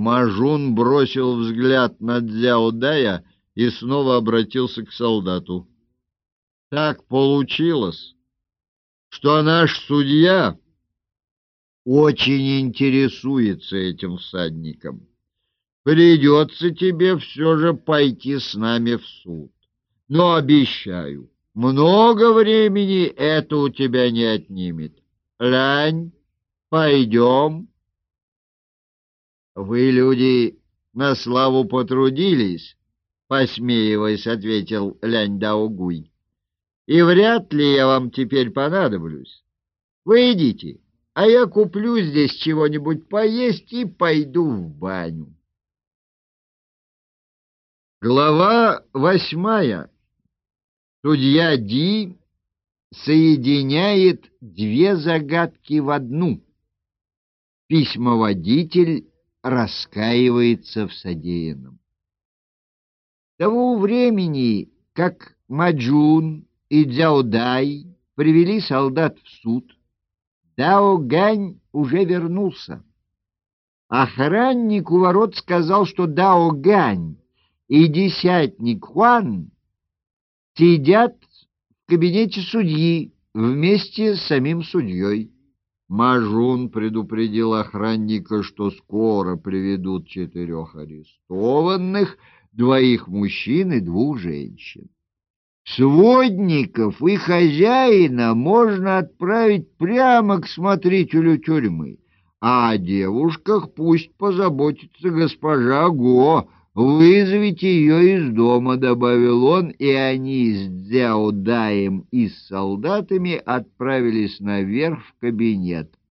Мажун бросил взгляд на Дзяудая и снова обратился к солдату. Так получилось, что наш судья очень интересуется этим всадником. Придется тебе все же пойти с нами в суд. Но обещаю, много времени это у тебя не отнимет. Лянь, пойдем. Вы, люди, на славу потрудились, посмеиваясь, ответил Лянь Даугуй. И вряд ли я вам теперь понадоблюсь. Вы идите, а я куплю здесь чего-нибудь поесть и пойду в баню. Глава восьмая. Судья Ди соединяет две загадки в одну. Письмоводитель раскаивается в содеянном. Того времени, как Маджун и Дзяудай привели солдат в суд, Дао Гань уже вернулся. Охранник у ворот сказал, что Дао Гань и десятник Хуан сидят в кабинете судьи вместе с самим судьей. Мажун предупредил охранника, что скоро приведут четырех арестованных, двоих мужчин и двух женщин. Сводников и хозяина можно отправить прямо к смотрителю тюрьмы, а о девушках пусть позаботится госпожа Го, «Вызовите ее из дома», — добавил он, и они с Дзяудаем и с солдатами отправились наверх в кабинет.